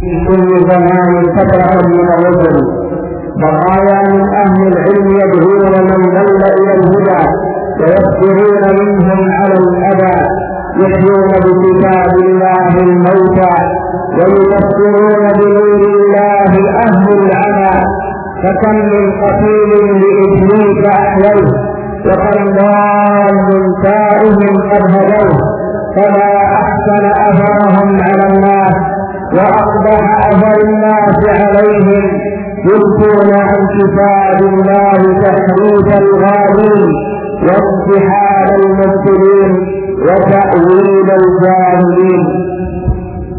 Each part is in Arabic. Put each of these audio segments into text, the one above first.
في كل زمان فترة من الرجل بقايا من أهل العلم يدعون من ضل إلى الهدى ويصبرون منهم على الأذى يحيون بكتاب الله الموتى ويبصرون بنور الله أهل العمى فكم من قتيل لإبليس أحيوه وكم ضال تائه قد هدوه. فما أحسن أثرهم على الناس وأقبح أثر الناس عليهم يلقون عن كتاب الله تحريف الغالين وامتحان المبتلين وتأويل الجاهلين.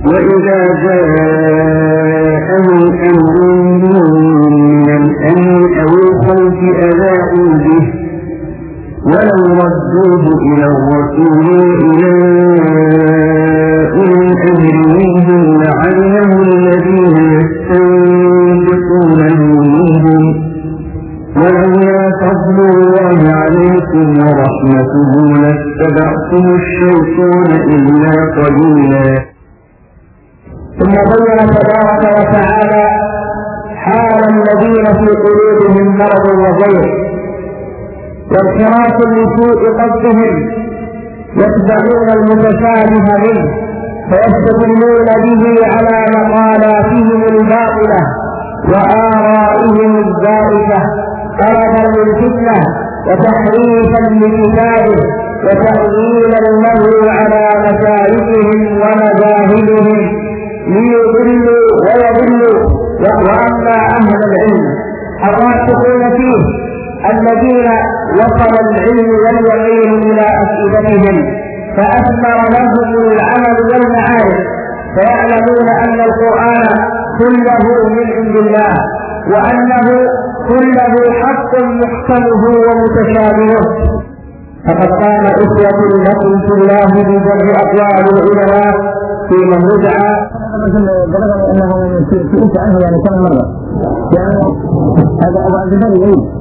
وإذا جاءهم أمر من الأمن أو الخوف أذاعوا به. ولو ردوه إلى الرسول إلى أولي الأمر الذين يستنبطونه منهم ولولا فضل الله عليكم ورحمته. لاتبعتم الشيطان إلا قليلا. ثم بين تبارك وتعالى حال الذين في قلوبهم مرض وغير وانحراف لسوء قصدهم يتبعون المتشابه منه. فيستدلون به على مقالاتهم الباطلة وآرائهم الزائفة طلبا للفتنة وتحريفا لكتابه وتأويلا له على مسالكهم ومذاهبهم ليضلوا ويضلوا. وأما أهل العلم الراسخون فيه الذين وصل العلم واليقين إلى أفئدتهم. فأثمر لهم العمل والمعارف فيعلمون أن القرآن كله من عند الله وأنه كله حق محكمه ومتشابهه فقد كان أسوة لكم في الله بجمع أقوال العلماء في من يدعى بلغني انه سئلت عنه يعني كم مره يعني هذا ابو عبد الباري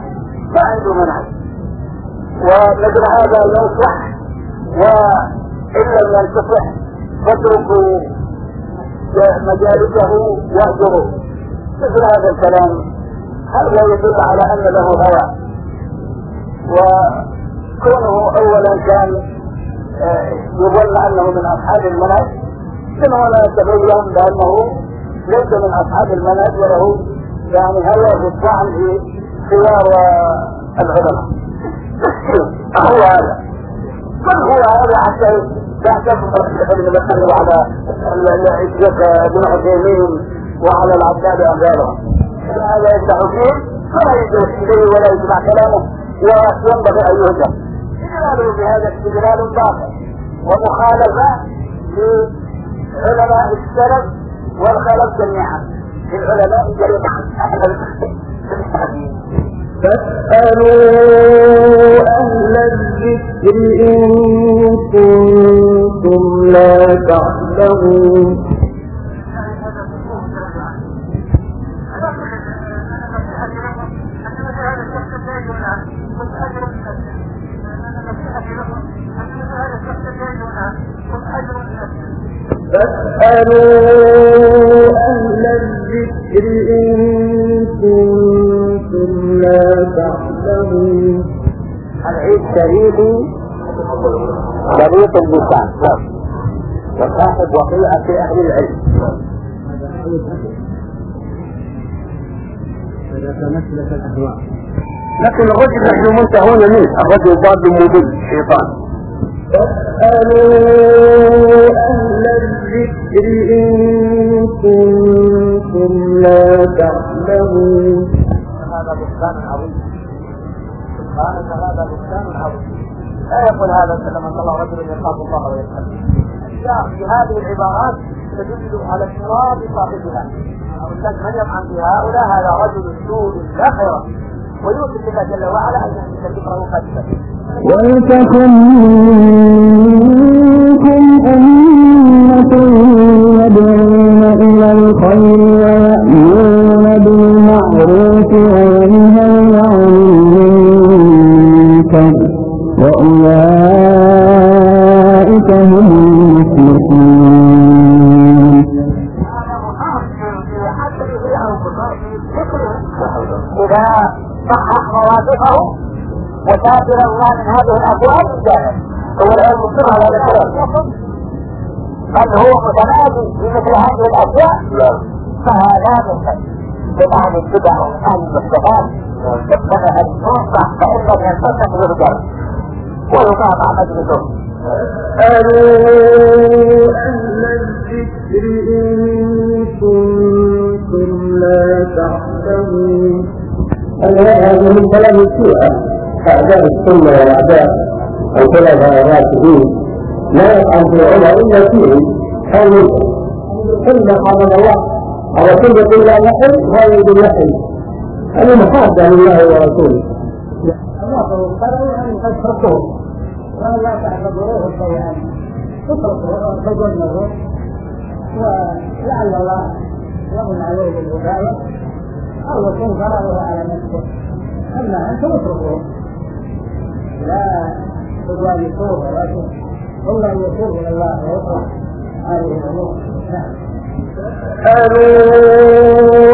ما عنده منهج ومثل هذا يصح وإن لم ينتصح فاتركوا مجالسه يهجره مثل هذا الكلام هذا يدل على أن له هوى؟ وكونه اولا كان يظن أنه من أصحاب المنهج ثم هنا يتبين بأنه ليس من أصحاب المنهج وله يعني هوى في الطعن في خيار العلماء. هو هذا. من هو هذا حتى تعتبر ابن بكر على الشيخ ابن عثيمين وعلى العباد امثالهم هذا يفتح فيه فلا يجلس اليه ولا يسمع كلامه وينبغي أن استدلاله بهذا استدلال باطل ومخالفة لعلماء السلف والخلف جميعا. للعلماء جميعا. فاسألوا أهل الذكر إن كنتم لا تعلمون فاسألوا أهل الذكر إن كنتم تعلمون العيد شريط شريط اللسان وصاحب وقيعة أهل العلم. لكن الرجل نحن منتهون منه. الرجل ضاد مضل شيطان. فاسألوا أهل الذكر إن كنتم لا تعلمون. بستان عظيم. سبحانك هذا بستان عظيم. لا يقول هذا من الله رجل يخاف الله ويتقى الشعر في هذه العبارات تدل على اضطراب صاحبها. ولذلك من يطعن في هؤلاء هذا رجل سوء لا خير الله جل وعلا أن يحدث ذكره قد ولتكن منكم أمة يدعون إلى الخير ويأمرون إذا صحح مواقفه وتاثر الله من هذه الأبواب جاهز هو الآن مصر على الكلام بل هو متمادي في مثل هذه الأشياء فهذا من بدعة من بدع المحدثات اتبع الفرصة فإن لم ينتصف يرجع ويقاطع مجلسه ألوا أهل الذكر إن كنتم لا تعلمون. هذه من كلام الشيعة أعداء السنة وأعداء الخلفاء الراشدين لا يفعل في العلماء إلا فيه أو منكم إلا حرم الله على سنة إلا نحل هذه بالنحل هذه محاسة لله ورسوله قالوا أن قد تركوه وأن لا تعتبروه شيئا اتركوه تجنبوه ولعل الله يمن عليه. بالهداية أو يكون ضرره على نفسه. أما أنتم اتركوه لا تجالسوه ولكن إلا أن يتوب إلى الله ويطرح هذه الأمور. نعم.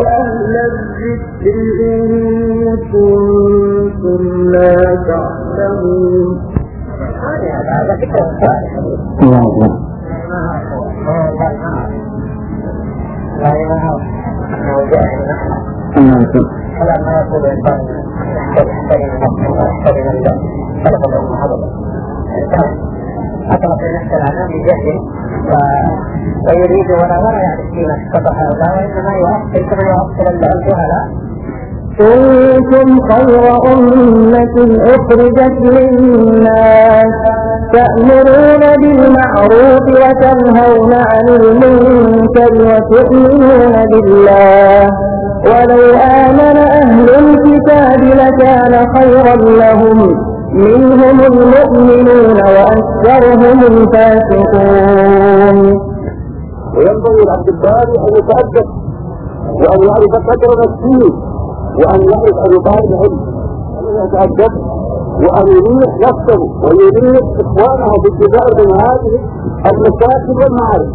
أهل الذكر إن كنتم لا تعلمون. هذا لا إله إلا الله. فلما يقول الإنسان يحترم نفسه ويحترم الله خلق له هذا أطلق نفس العنام بجهل ويريد ولا ولا يعرف فيما استطاع هذا وإنما يؤثر كما يؤثر الجهلاء كنتم خير أمة أخرجت للناس تأمرون بالمعروف وتنهون عن المنكر وتؤمنون بالله ولو آمن أهل الكتاب لكان خيرا لهم. منهم المؤمنون وأكثرهم الفاسقون. وينبغي لعبد الباري أن يتادب وأن يعرف قدر نفسه وأن يعرف أن يطالب العلم أن يتادب وأن يريح نفسه ويريح إخوانه بالجزائر من هذه المشاكل والمعارف.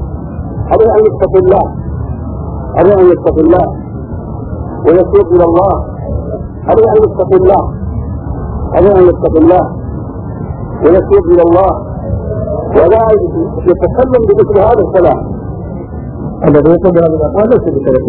عليه أن يتقي الله. عليه أن يتقي الله. ويتوب إلى الله. عليه ان يتقي الله. عليه ان يتقي الله. ويتوب إلى الله. ولا يتكلم بمثل هذا الكلام الذي يقول هذه الأقوال ليس بكلام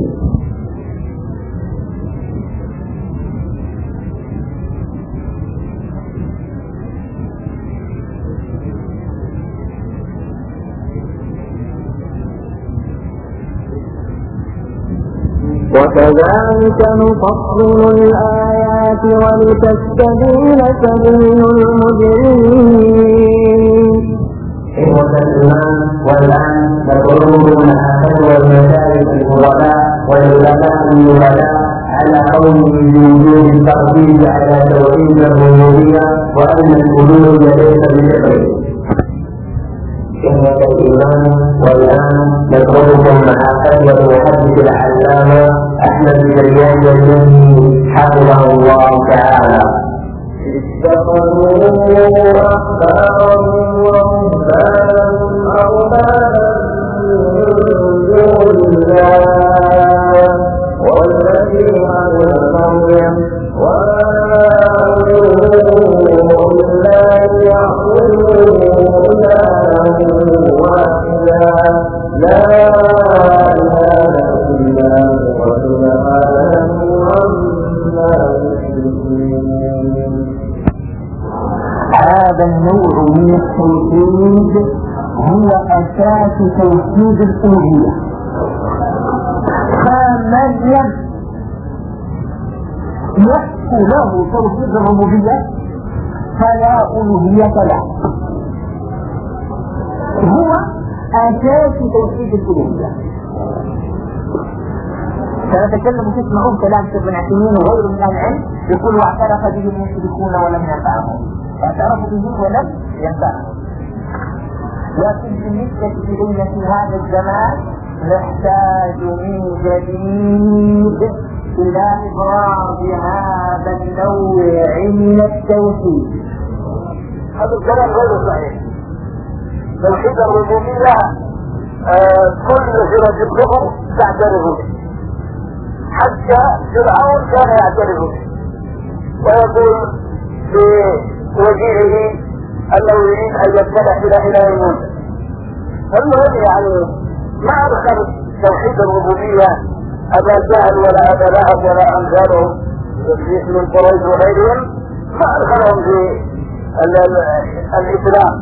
وكذلك نفصل الآيات ولتستبين سبيل المجرمين. إخوة الإيمان والآن نقولون أهل والمشارك الغرباء والعلماء النبلاء على قوله بوجود الترتيب على توحيد الربوبية وأن الحلول ليس بفعل إخوة الإيمان والآن نترككم مع المحدث العلامة أحمد بن زياد الجندي حفظه الله تعالى اتخذوا أحبارهم ورهبانهم أربابا من دون الله توحيد الألوهية فمن لم له توحيد الربوبية فلا ألوهية له. هو أساس توحيد الالوهيه سنتكلم تسمعون كلام شيخ بن عثيمين وغيره من أهل العلم يقول واعترف به المشركون ولم ينفعهم. اعترفوا به ولم ينفعهم. لكن بالنسبة إلينا في هذا الزمان نحتاج من جديد إلى إبراز هذا النوع من التوحيد. هذا الكلام غير صحيح. توحيد الربوبية آه، كل فرق الكفر تعترف به حتى فرعون كان يعترف به ويقول في انه يريد أن يتبع إلى إله موسى المهم يعني ما ادخل توحيد الربوبية أبا جهل ولا أبا لهب ولا امثالهم من قريش وغيرهم ما ادخلهم في ال- ال- الإسلام.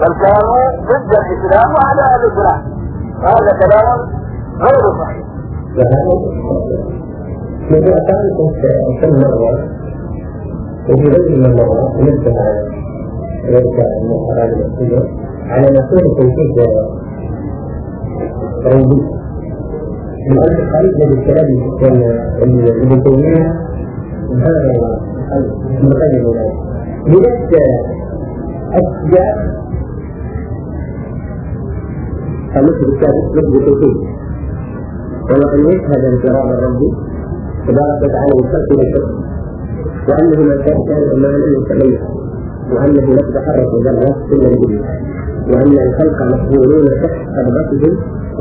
بل كانوا ضد الإسلام وأعداء الإسلام. هذا كلام غير صحيح. موضوع ثالث كم مرة وفي غير المرة نبه ذلك المقرر المسؤول على مسؤول توحيد ربي من أجل خريطنا بالكلام ابن تيمية هذا. المقيم هناك لذلك أشياء فمثل الثالث مثل التوحيد ولقد يشهد انفراد الرب تبارك وتعالى بالخلق والشرك وأنه ما كان كان اما ان يتغير وأنه لا تتحرك ذره إلا به وأن الخلق مقبولون تحت قبضته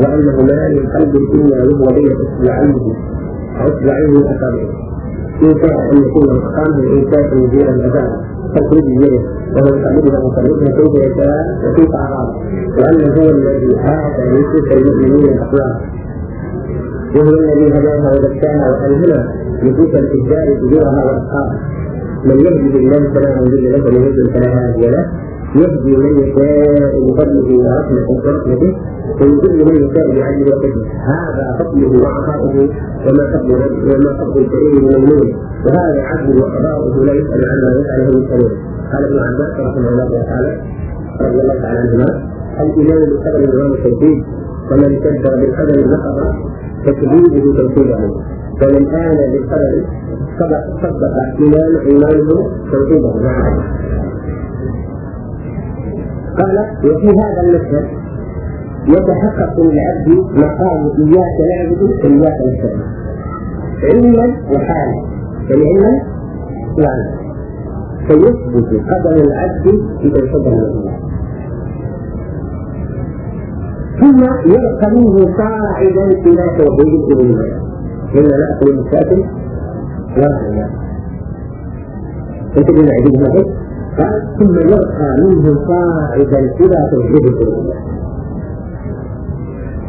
وأنه ما من قلب إلا وهو بين إصبعيه أو اصبعيه اصابعه أن شاء ان يكون مقامه الانسان مديرا العذاب تخرج بيده وهو يقلبها ويصرفها كيف يشاء وكيف اراد وانه هو الذي اتى يوسف المؤمنين الاخلاق وهو الذي هداها وزكاها والهمها نفوس التجار فجورها واسقاها من يهدي بالله فلا مضل له ومن يضلل فلا هادي له. يهدي من يشاء بفضله ورحمته ويضل من يشاء بعدله وفضله. هذا فضله وعطاؤه وما فضل وما فضل الكريم من المؤمن وهذا عدل وقضاؤه لا يسأل عما يفعله يسالون قال ابن عباس رحمه الله تعالى رضي الله تعالى عنهما الإيمان بالقدر نظام التوحيد ومن كذب بالقدر نقض تكذيبه توحيده. ومن آمن بالقدر صدق صدق إيمان إيمانه توحيده. نعم. قال وفي هذا المشهد يتحقق للعبد مقام إياك نعبد وإياك نستعين. علما وحالا. فلعلما وعلا فيثبت قدم العبد في توحيد الله. ثم منه صاعدا إلى توحيد الالوهيه هنا ناكل المساكن لا انت بما عديد هذا قال ثم يبقى منه صاعدا إلى توحيد الالوهيه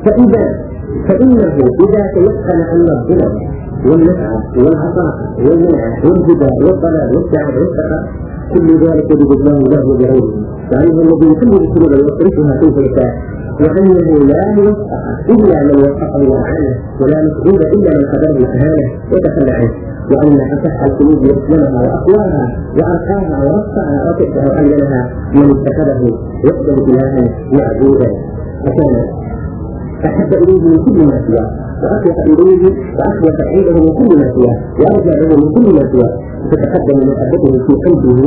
فاذا فإنه إذا تيقن أن الظلم والنفع والعطاء والمنع والهدى والضلال والسعادة والسخاء كل ذلك بجزاه الله وبغيره. وأنه الذي يحل القلوب ويصرفها كيف يشاء. وأنه لا موفق إلا من وفقه وأعانه ولا مسعود إلا من قدره وأهانه وتخلى عنه وأن أصح القلوب يسلمها وأقواها وأرقاها ورفعها وكفها وأمنها من اتخذه وحده إلها معبودا. فكان أحب إليه من كل ما سواه وأخلق إليه وأخلق عنده من كل ما سواه وأرجع له من كل ما سواه. تتقدم محبته في قلبه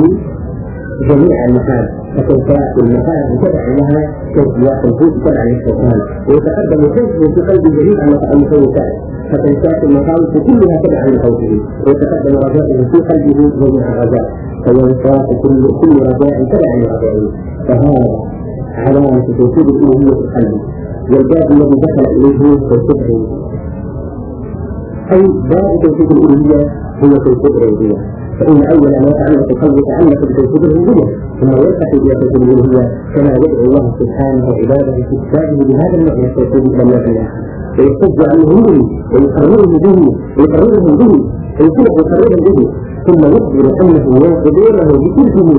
جميع المحال فتنسى المحال تبع لها كيفيات الفوت تبع للشيطان ويتقدم حزبه في قلب جميع المخوفات فتنسى المخاوف كلها تبع لخوفه ويتقدم رجائه في قلبه جميع الرجاء. فينسى كل كل رجاء تبع لرجائه فهذا علامة توحيد الألوهية في قلبه. والباب الذي دخل إليه هو توحيد أي باب توحيد الألوهية هو توحيد الربوبية فإن أول ما يتعلق بقلبك تعلق بتوحيد الربوبية ثم يلتقي توحيد الألوهية كما يدعو الله سبحانه عباده في كتابه بهذا التوحيد إلى النوع الآخر. ويحج عنه به ويقرره به ويقررهم به ويكون يقررهم به. ثم يخبر أنه ينقضونه بكلهم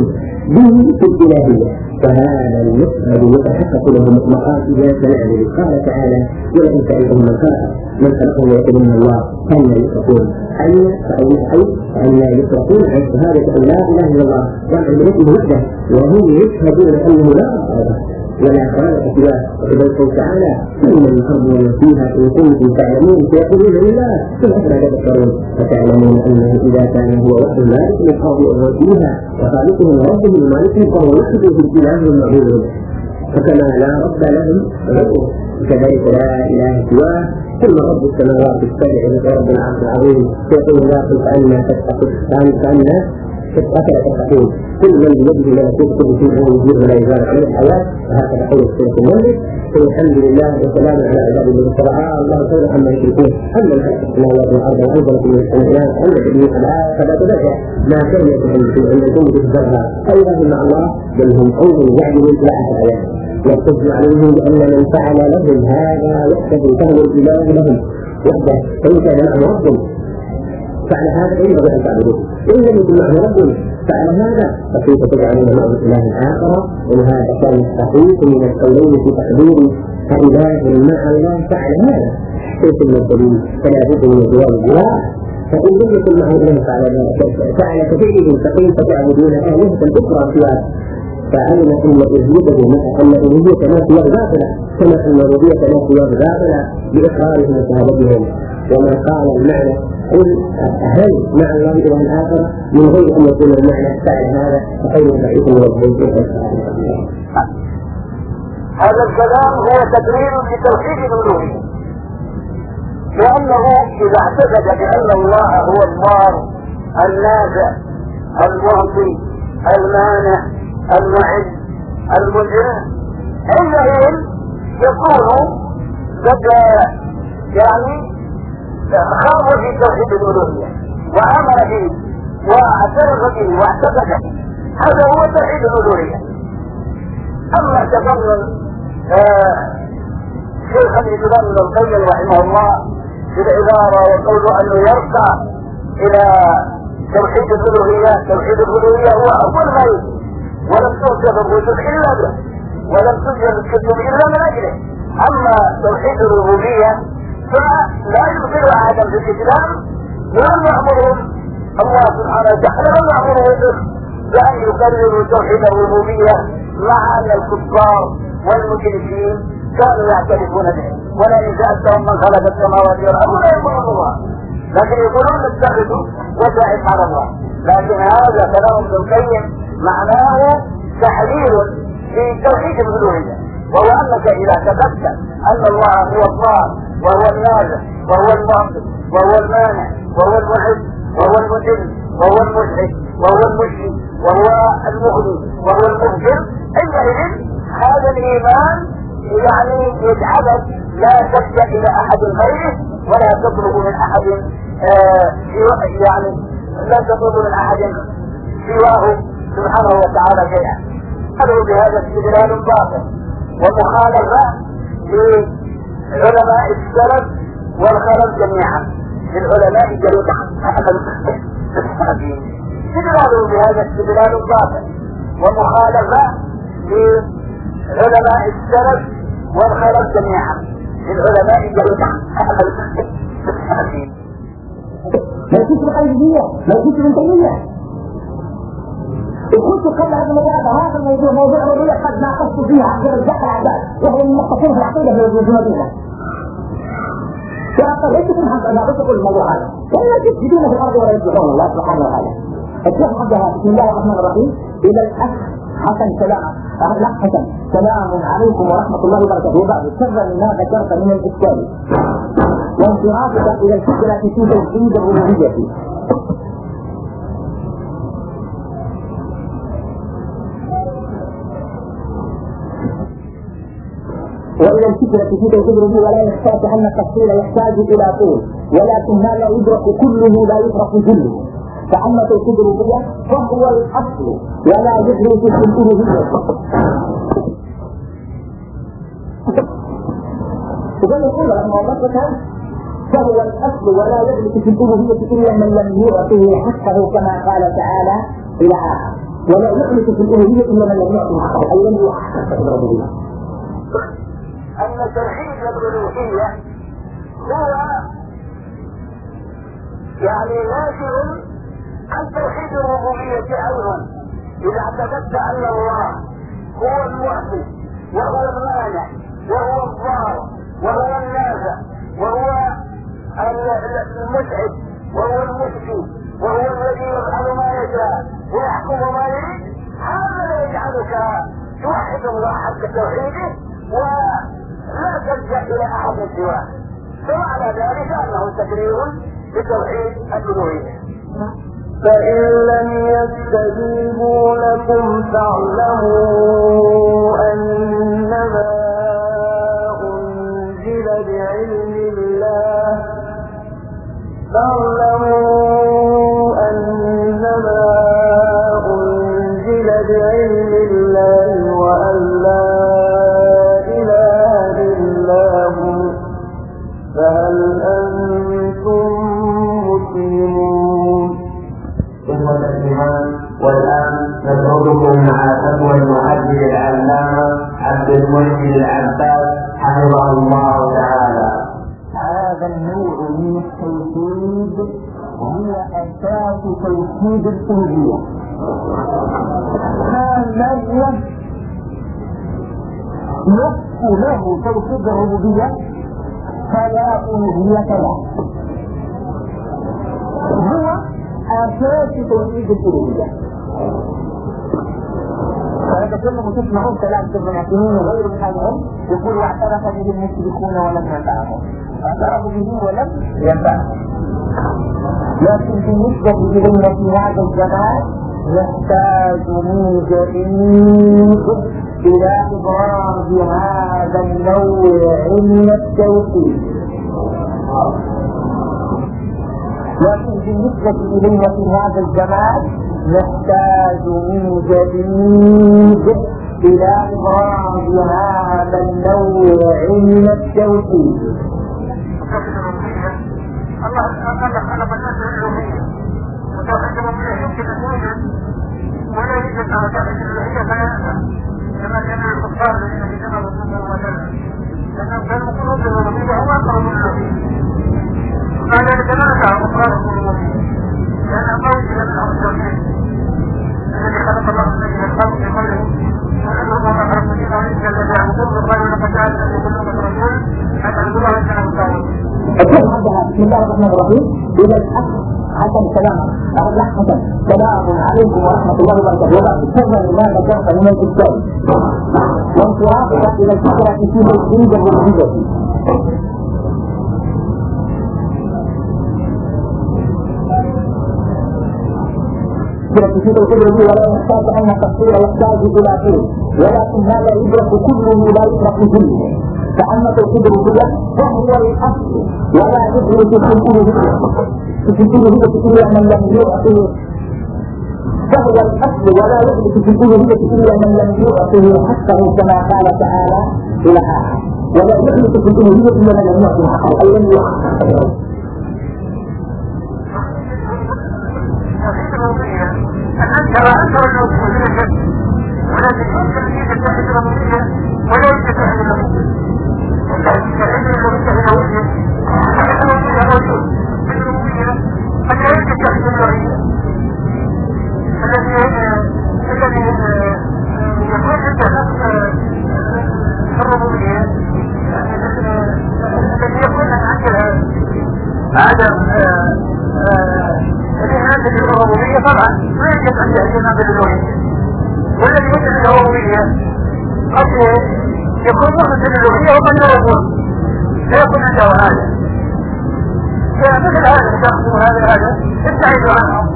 به في الإلهية فهذا المسأل يتحقق له مطلقات إذا سمعنا قال تعالى ولئن سألتهم من خلق من خلقهم ويقولون الله. أن يتقون؟ أن فأي أي أن يتقون؟ عن شهادة أن لا إله إلا الله؟ وعن عبادته وحده. وهم يشهدون أنه لا رب ولا خالق سواه وقد قال تعالى ان الأرض وما فيها ان كنتم تعلمون فيقولون لله ثم افلا تذكرون فتعلمون انه اذا كان هو وحده مالك للارض وهو فيها وخالقهم وربهم ومالكهم فهو وحده في الاله المعبود فكما لا رب لهم غيره كذلك لا اله سواه ثم رب السماوات السبع ورب العرش العظيم يقول لا قل فأنا تتقون فأنا أفلا تتقون كل من بيده ملكوت كل شيء هو يجير ولا يزال عليه الحياة وهكذا قول سورة المنزل الحمد لله وسلام على عباد الذين اصطفى الله خير عما يشركون أما خلق السماوات والأرض وأنزل في الإنسان عند تبليغ الآية فلا تدرك ما كان يتحدث عند كل تدبرها فإذا هم مع الله بل هم قوم يعدلون آخر الآيات يحتج عليهم بأن من فعل لهم هذا وحده فهو الإله لهم وحده فإن كان معه رب فعل هذا ينبغي أن تعبدوه. إن لم يكن معه رب فعل هذا فكيف تجعلون معه إله آخر؟ ولهذا كان الصحيح من القولين في تقدير فإله مع الله فعل هذا. كيف الدليل فلا بد من جواب الجواب فإن لم يكن معه إله فعل فعل كفعله فكيف تعبدون آلهة أخرى سواه فعلم أن الالوهيه أن الالوهيه لا سواه باطله كما أن الربوبيه لا سواه باطله بإقرارهم وشهادتهم وما قال المعنى قل هل مع الله اله آخر؟ من غير أن يكون المعنى فعل هذا فخير بعيد من هذا الكلام هو تدريب لتوحيد الألوهية. لأنه إذا اعتقد بأن الله هو الضار النافع المعطي المانع المعز المنعم حينئذ يكون قد يعني خاض في توحيد الألوهية وأمر به واعترف به واعتقد به. هذا هو توحيد الألوهية. أما تفضل شيخ الاسلام ابن القيم رحمه الله في العبارة وقوله أنه يرقى إلى توحيد الألوهية توحيد الألوهية هو اول يجب ولم توجد الرسل إلا به ولم توجد الكتب إلا من أجله. أما توحيد الربوبيه فلا يمكن احدا في الإسلام. ولم يامرهم الله سبحانه وتعالى لم يامرهم بأن يكرروا توحيد الربوبية مع ان الكفار والمشركين. كانوا يعترفون به. ولئن سالتهم من خلق السماوات والأرض لا يقولون الله. لكن يقولون اتخذوا وسائل على الله. لكن هذا كلام ابن القيم معناه تحرير في توحيد الالوهيه وهو أنك إذا اعتقدت أن الله هو الله وهو النازع وهو المعطي وهو المانع وهو المعز وهو المذل وهو المشرك وهو المشرك وهو المغني وهو المغفر حينئذ هذا الإيمان يعني يجعلك لا تلجا إلى أحد غيره ولا تطلب من أحد آه يعني لا تطلب من أحد سواه سبحانه وتعالى شيئا. هذا بهذا استدلال باطل ومخالفة لعلماء السلف والخلف جميعا. للعلماء جميعا. استدلال بهذا استدلال باطل ومخالفة لعلماء السلف والخلف جميعا. للعلماء جميعا. ما يكونش بقلبية ما يكونش من تيمية وكنت قبل هذا الموضوع هذا الموضوع موضوع الرؤية قد ناقشت فيها عشان الزكاة العباد وهو المختصين في العقيدة في المدينة فاضطريت من هذا أنا بقول الموضوع هذا. ولا يفسدون في الأرض ولا يصلحون الله سبحانه وتعالى الشيخ عبدها بسم الله الرحمن الرحيم إلى الاخ حسن سلام. الاخ حسن. سلام عليكم ورحمة الله وبركاته. وبعد شر ما ذكرت من الاشكال وانصرافك إلى الفكرة في توحيد الربوبية. وإلى الفكرة في توحيد ولا يخفاك أن التفصيل يحتاج إلى طول. ولكن لا يدرك كله لا يدرك كله. فأما توحيد الربوبيه فهو الأصل. ولا يدرك في الالوهيه وده يقول لما وضحت فهو الأصل ولا يدرك في الالوهيه الا من لم يعطه حقه كما قال تعالى إلى آخر. ولا يدرك في الالوهيه إلا من لم يعطه حقه. أي لم يحقق الربوبيه أن توحيد الألوهية هو يعني ناشئ عن توحيد الربوبية أيضا. إذا اعتقدت أن الله هو المعطي وهو المانع وهو الضار وهو النافع وهو المسعد وهو المشفي وهو الذي يفعل ما يشاء ويحكم ما يريد هذا يجعلك توحد الله حق توحيده ولا تلجأ إلى أحد سواه. فمعنى ذلك أنه تكرير لتوحيد الالوهيه فإن لم يستجيبوا لكم فاعلموا أنما أنزل بعلم الله. المحسن العباس حفظه الله تعالى. هذا النوع من التوحيد هو أساس توحيد الألوهية ما لم يصف له توحيد الربوبية فلا ألوهية له. هو أساس توحيد الألوهية كله تسمعون كلام ابن عثيمين وغيره من هذا العلم يقول واعترف به المشركون ولم ينفعهم. اعترفوا به ولم ينفعهم. لكن بالنسبة في هذا الزمان نحتاج من جديد إلى إبراز هذا النوع من التوحيد. لكن بالنسبة في هذا الزمان نحتاج جديد إبراز هذا النوع من التوحيد الله خلق خلق الناس الالوهيه وتوحيد الربوبيه يمكن ان يوجد ولا يوجد على توحيد الالوهيه فلا كما كان الكفار الذين في جنب الرسول وسلم لانهم كانوا يقولون بالربوبيه هم اقرب الالوهيه الله الرحمن الرحيم. إلى الحق حسن سلام أقول لك حسن سلام عليكم ورحمة الله وبركاته. وبعد لما ذكرت من الإسلام. وانصرافك إلى الفكرة في في توحيد الربوبية ولا يحتاج أن التفسير يحتاج إلى شيء. ولكن هذا يدرك كله لا يدرك كله فأما توحيد الربوبية فهو الأصل ولا في الألوهية في الألوهية إلا من لم يعطه فهو الأصل ولا يدرك في الألوهية إلا من لم يعطه حقه كما قال تعالى إلى آخر ولا يدرك في الألوهية إلا من لم يعطه حقه أي لم يعطه أن عنده الإيمان بالألوهية والذي يوجد الربوبية قد يكون. مخلص للألوهية وقد لا يكون لا يكون عنده هذا فمثل هذا الشخص وهذا هذا ابتعدوا عنهم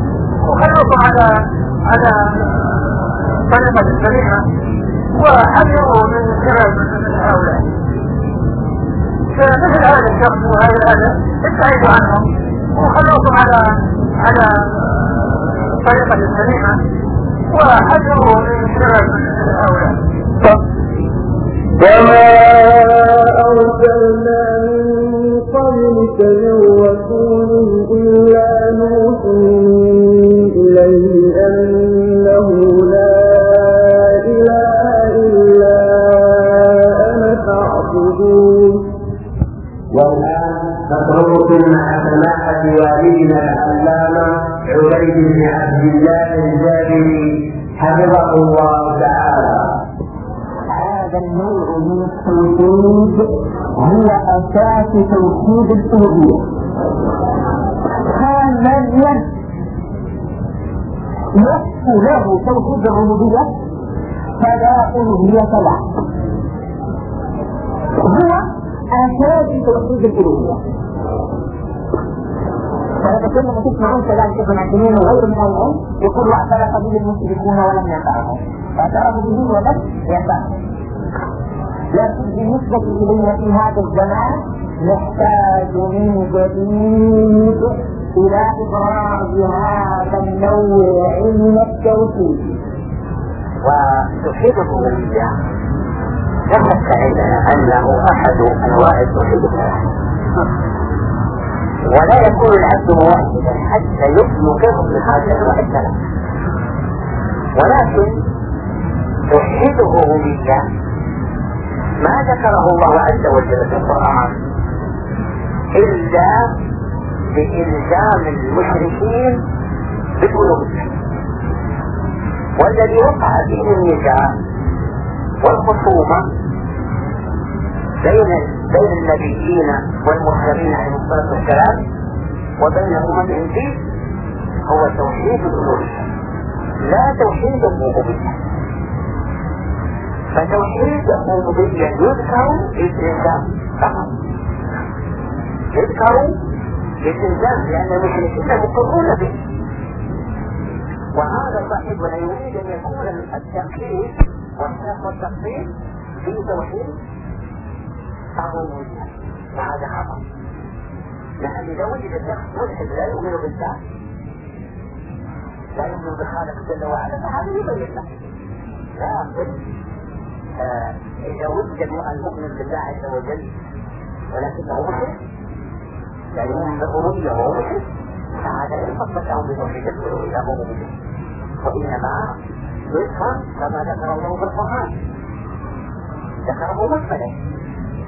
وخلوكم على على طريقة سليمة وحذروا من شرع من هؤلاء فمثل هذا الشخص وهذا هذا ابتعدوا عنهم وخلوكم على على طريقة سليمة وحذروا من من هؤلاء وما أرسلنا من قبلك من رسول إلا نوحي إليه أنه لا إله إلا أنا فاعبدون. نترككم مع سماحة والدنا العلامة عبيد بن عبد الله الجابري حفظه الله تعالى. هذا النوع من التوحيد هو أساس توحيد الألوهية. كان من يصف له توحيد الربوبية فلا ألوهية له. هو أساس توحيد الألوهية. فهذا كل ما تسمعون كلام ابن عثيمين وغيره من العلم يقول واعترف به المشركون ولم ينفعهم فاعترفوا به ولم ينفعهم لكن بالنسبة إلينا في هذا الزمان نحتاج من جديد إلى إبراز هذا النوع من التوحيد. وتوحيد الربوبية. لا شك عندنا أنه أحد أنواع التوحيد. الثلاثة ولا يكون العبد موحدا حتى بهذه الانواع الثلاث ولكن توحيد الربوبيه ما ذكره الله عز وجل في القرآن إلا بإلزام المشركين بالألوهية والذي وقع فيه النزاع والخصومة بين بين النبيين والمرسلين عليهم الصلاة والسلام وبين أمم الإنجيل هو توحيد الألوهية. لا توحيد الربوبية. فتوحيد الربوبية يذكر للإنسان فقط. يذكر للإنسان لأن المشركين مقرون به. وهذا صاحبنا يريد أن يكون التأكيد والتفصيل في توحيد الربوبية وهذا خطأ لأن إذا وجد الشخص ملحد لا يؤمن بالله. لا يؤمن بخالق جل وعلا فهذا يبين له لكن آه إذا وجد المؤمن بالله عز وجل ولكنه مشرك لا يؤمن بالربوبية وهو مشرك فهذا يفضل له بتوحيد الألوهية الربوبية وإنما يذكر كما ذكر الله في القرآن. ذكره مثلا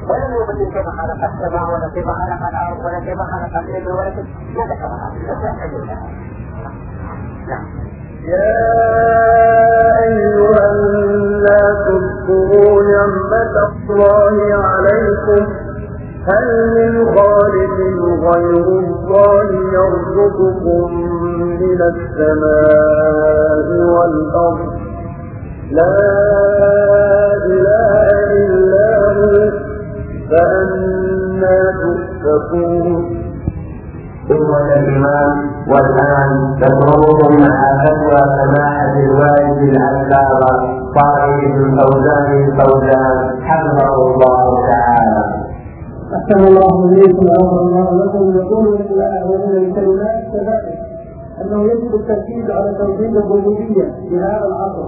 ولم يبين كيف خلق السماء ولا كيف خلق الأرض ولا كيف خلق الابل ولا كيف ما ذكر هذا نعم يا أيها الناس اذكروا نعمة الله عليكم. هل من خالق غير الله يرزقكم من السماء والأرض؟ لا إله إلا هو. فأنا تؤفكون. إخوة الإيمان والآن تكرمكم مع فتوى سماحة الوالد العلامة طارق بن فوزان الفوزان حفظه الله تعالى. أحسن الله إليكم وغفر الله لكم. يقول مثل هذه الكلمات كذلك أنه يجب التركيز على توحيد الربوبية في هذا العصر.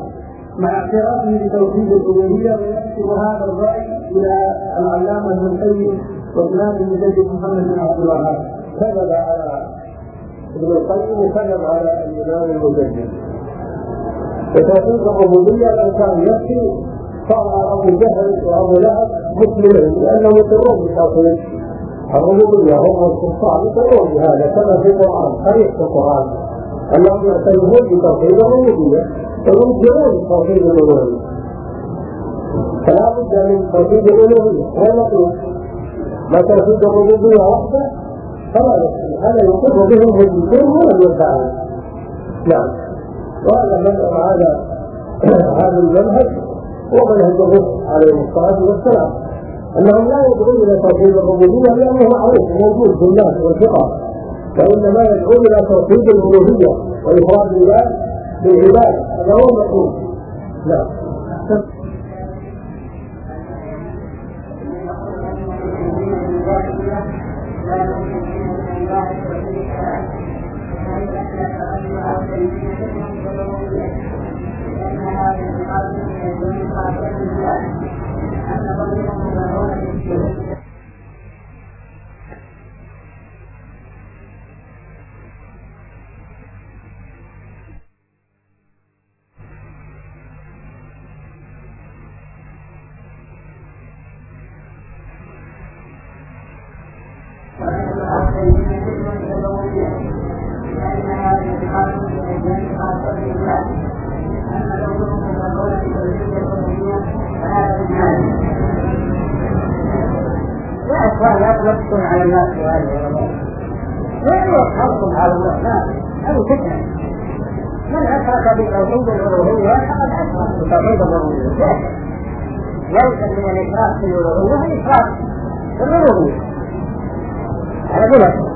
مع اعترافه بتوحيد الالوهيه ويكتب هذا الرأي إلى العلامة ابن القيم وإمام المجدد محمد بن عبد الوهاب. كذب على ابن القيم وكذب على الإمام المجدد وتوحيد الربوبية لو كان يكفي صار أبو جهل وأبو لهب مسلمين لانهم يقرون بتوحيد الربوبية هم الكفار يقرون بهذا كما في القرآن صريح في القرآن. انهم يعترفون بتوحيد الربوبية وينكرون توحيد الالوهيه فلا بد من توحيد الالوهيه ونقول ما توحيد الربوبيه وحده فلا يكفي هذا يقر به المشركون يدعوا نعم وهذا منهج هذا هذا المنهج هو منهج الرسل عليه الصلاه والسلام انهم لا يدعون إلى توحيد الربوبيه لأنه معروف موجود في الناس والفقه وانما يدعون إلى توحيد الالوهيه وافراد الله بالعبادة هذا هو المطلوب نعم. الأولية لأنها اتحاد الأديان خاصة بالله أما لو كنت تقول بالتوحيد الألوهية فهذا من لا أخوان لا تلبسون على الناس وهذه لا يوقفكم على الرحمن هذه فتنة من أشرك بتوحيد الألوهية فقد أشرك بتوحيد الألوهية ليس من الإشراك في الألوهية الإشراك في الألوهية على قولك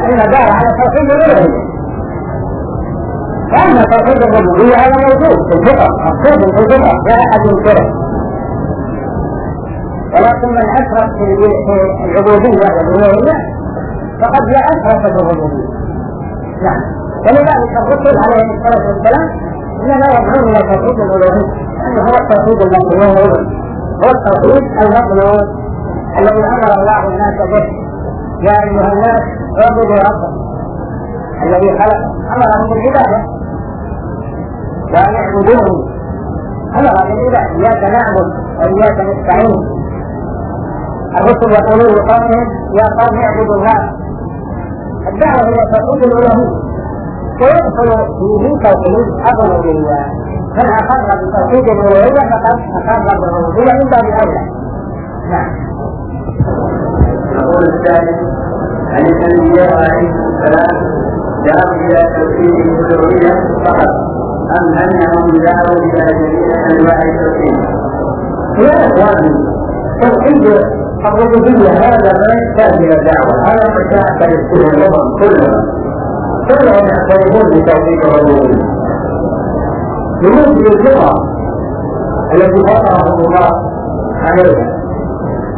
فإن دار على توحيد الألوهية كان توحيد الربوبية هذا موجود في الفطر مكتوب في الفطر لا أحد ينكره. ولكن من أشرك في العبودية والألوهية فقد لا أشرك في الربوبية نعم. ولذلك الرسل عليهم الصلاة والسلام إنما يدعون إلى توحيد الألوهية لأنه هو التوحيد المطلوب هو التوحيد المطلوب الذي أمر الله الناس به. يا أيها الناس اعبدوا ربكم الذي خلق. أمرهم بالعبادة وأن يعبدوه أمر بالعبادة إياك نعبد وإياك نستعين. الرسل يقولون لقومهم يا قوم اعبدوا الله. الدعوة إلى توحيد الألوهية ويدخل فيه توحيد الربوبية من أقر بتوحيد الألوهية فقد أقر بالربوبية من باب أولى. نعم. القول الثالث. عن الأنبياء عليهم السلام دعوا إلى توحيد الألوهية فقط. أم أنهم دعوا إلى جميع أنواع التوحيد؟ يا إخواني توحيد الربوبية هذا ما يحتاج إلى دعوة. هذا مشاعر الأمم كلها كلهم يعترفون بتوحيد الربوبية. لمثل الفطرة التي فطرهم الله عليها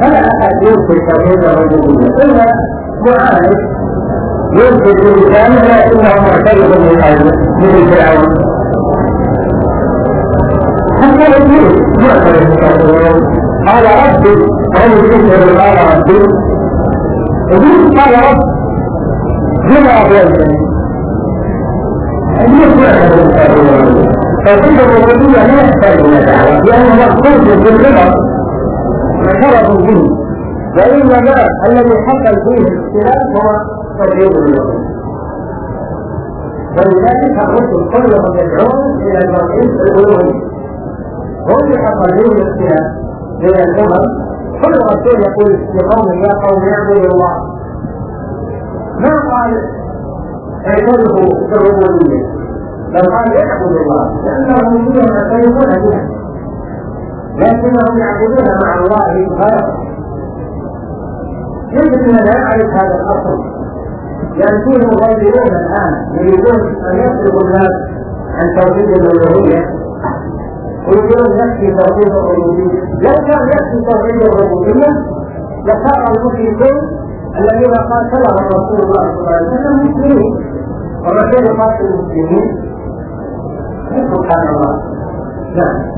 فلا أحد ينكر توحيد الربوبية. إلا معاند ينكر بلسانه لكنه معترف مثل فرعون حتى إبليس معترف بتوحيد قال ربي أنا ذكر قال ربي إبليس قال رب لما أضللتني توحيد الربوبية لا يحتاج إلى دعوة لأنه مخصوص بالرضا وشرف به وإنما الذي حصل فيه الاختلاف هو توحيد الربوبية ولذلك الرسل كلهم يدعون إلى توحيد الألوهية هو اللي حصل فيه الاختلاف. بين الأمم كل رسول يقول لقوم يا قوم اعبدوا الله. ما قال؟ اعترفوا بالربوبية. بل قال يعبد الله. لأنهم فيهم يعترفون بها لكنهم يعبدون مع الله. غيره يجب أن نعرف هذا الأصل؟ يأتون مغيرون الآن يريدون أن يصرفوا الناس عن توحيد الألوهية. ويقولون يكفي توحيد الربوبية لو كان يكفي توحيد الربوبية لصار المشركون الذين قاتلهم رسول الله صلى الله عليه وسلم مسلمين. والرسول قاتل المسلمين سبحان الله نعم.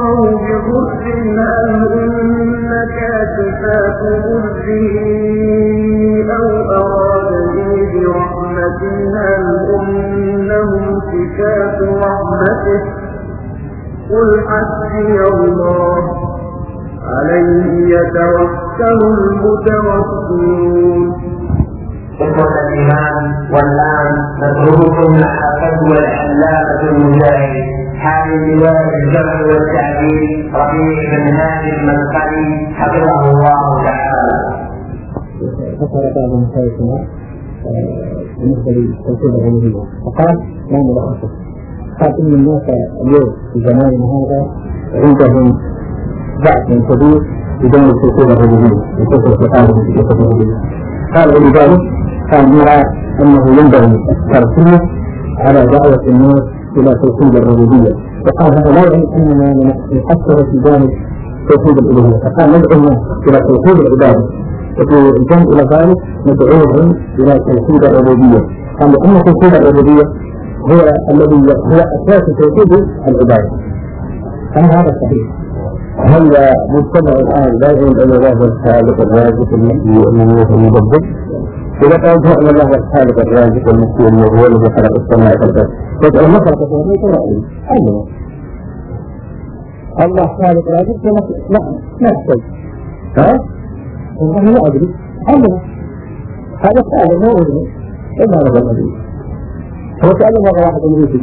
بضر هل هن كاشفات ضره أو أرادني برحمة هل هن ممسكات رحمته قل حسبي الله عليه يتوكل المتوكلون إخوة الإيمان والآن نترككم مع فتوى العلامة المجاهد حامل لواء الجمع والتعديل رفيع بن هادي المدخلي حفظه الله تعالى. ذكر بعض مشايخنا بالنسبة لتوحيد الربوبية فقال ما ملخصه قال إن الناس اليوم في زماننا هذا عندهم ضعف كبير بدون توحيد الربوبية وكيف استقامة في توحيد الربوبية قال ولذلك قال نرى أنه ينبغي التركيز على دعوة الناس إلى توحيد الربوبية. وقال هذا لا يعني أننا نحصر في جانب توحيد الألوهية فقال ندعو الناس إلى توحيد العبادة. وفي الجنب إلى ذلك ندعوهم إلى توحيد الربوبية. قال لأن توحيد الربوبية هو الذي هو أساس توحيد العبادة. هل هذا صحيح؟ هل مجتمع الآن لا يؤمن أن الله الخالق الرازق المحيي المميت المدبر؟ إذا قال أن الله الخالق الرازق المحيي المميت هو الذي خلق السماء والأرض. تدعو ما خلق السماء والأرض الله خالق رازق لا نحتاج ها؟ والله لا أدري. أبدا هذا سؤال ما أدري إلا هذا الذي؟ هو سأل مرة واحد أمريكي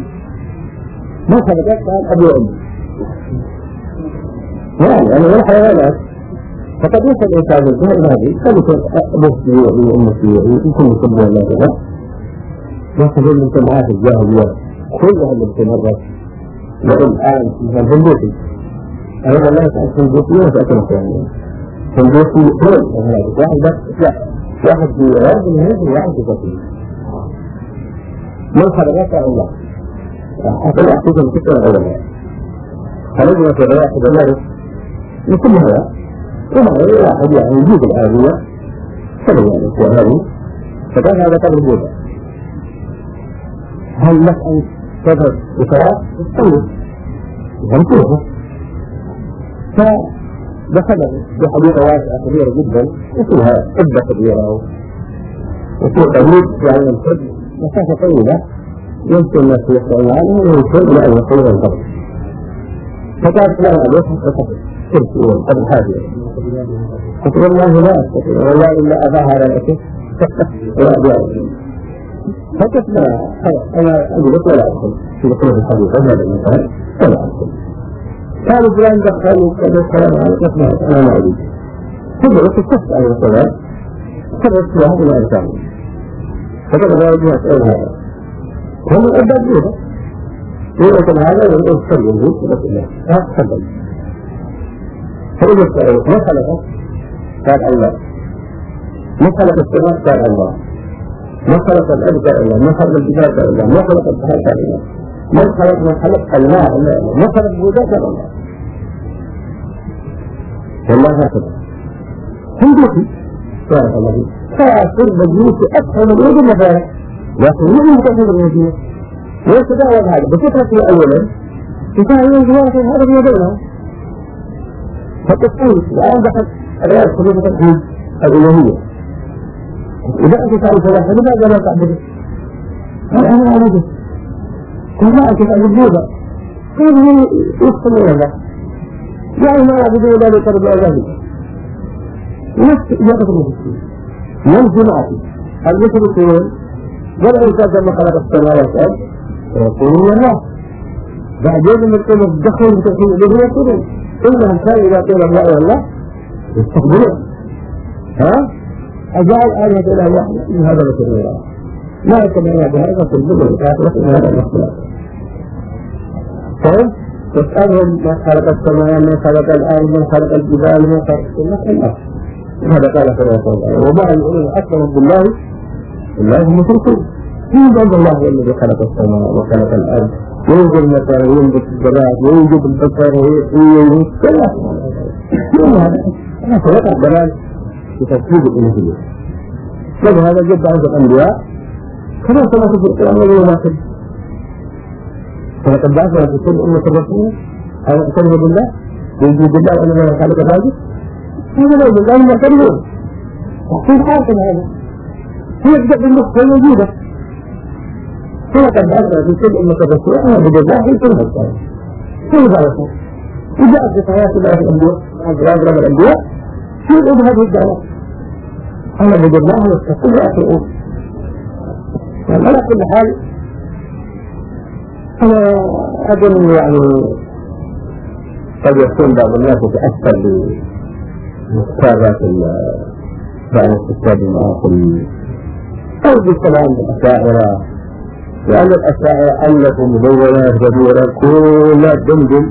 ما خلقت؟ قال أبي وأمي يعني أنا من الحيوانات فقد يوصل الإنسان الجهل هذه قد يكون أبوه شيوعي وأمه شيوعي يمكن يسمى كذا لكن المجتمعات الجاهلية كلها اللي بتمرت والآن مثلا هندوسي أنا والله سألت هندوسي وسألت يعني هندوسي كل واحد بس لا واحد في غرب الهند وواحد في فقير من خلقك الله؟ حتى لا أحسن الفكرة الأولى. خرجنا في الرياح المدارس لكل هذا. وما واحد يعني يجيب الآلية يعني وهذه فكان هذا قبل البوضع هل لك أن تذهب بصلاة تستوي يمكنها فدخل بحديقة واسعة كبيرة جدا وفيها قبة كبيرة. وفي قريب يعني يمتد مسافة طويلة يمكن الناس يقرأون عنه ويمكن إلى أن يقول القبر فقالت له أبوك فقط كرسي والقبر هذه قلت والله لا أستطيع والله إلا أباها على الأكل ولا أبيع فقلت لا أنا أجلس ولا أدخل في دخول الحديث هذا المثال ولا أدخل قالوا فلان دخل وكذا السلام عليكم أنا ما أريد فجلست تسأل الصلاة فجلست له إلى أن تعمل فقد لا يجب أسأل هذا. هم يقول هذا الهود بس الله ها تفضل فإذا ما خلقت قال الله. ما خلق السماء؟ قال الله. ما خلق الأرض؟ قال الله. ما خلق الجبال؟ قال الله. ما خلق البحر؟ قال الله. ما خلق ما خلق؟ قال الله. ما خلق البوداء قال الله. والله هكذا هم دوكي بارك الله فيك. فأصل مجلوس أكثر من وجه المفارق لكن يجب أن تكون الموجود ويتداول هذا. بفكرة أولا كفاية جواب هذا في يدينا الآن دخل الآن خليفة الحين الإلهية إذا أنت تعرف الله لماذا لا تعبده؟ قال أنا أعبده قال ما أنت تعبد بوضع قال يفصل من الله يعني ما أعبده ولا بقرب الله نفس إجابة المسلمين جماعتي المشركون والإنسان لما خلق السماوات يقولون الله بعدين لما يكون الدخل بتوحيد الالوهيه يقولون انهم كانوا إذا قيل الله والله يستقبلون ها؟ أجعل آلهة اله واحدة من هذا بشر الله ما يتبعنا بهذا في البدر الكافرة من هذا الاختلاف طيب؟ تسألهم من خلق السماء من خلق الأرض من خلق الجبال من خلق الأرض هذا قال الله عليه وسلم؟ وما يقولون أكبر بالله الله مشركون. مين عند الله هو الذي خلق السماء وخلق الأرض. يوجد المطر وينبت الزراعة ويوجد البشر ويوجد كل هذا خلق الضلال في تفسير الإلهية هذا جد عند الأنبياء. كما سمعت في القرآن ولا كنت فلقد بعثنا في كل أمة الرسول. أو اعترفوا بالله؟ يوجد بالله وأن الله خالق الرازق هذا لا يوجد الله معترفون في حاكم هذا. هي يبدأ بالنقطة فلقد بعثنا في كل أمة الرسول أن يعبدوا الله في كل مكان كل ذلك وجاءت حياة الله الأنبياء أضراب الأنبياء في هذه الدعوة؟ أن يعبدوا الله واتقوا وأطيعوه على كل حال أنا أظن يعني قد يكون بعض الناس يتأثر بمختارات بعض الكتاب المعاصرين أو بالكلام الأشاعرة لأن الأشاعرة ألفوا مدونات كبيرة كلها تدندن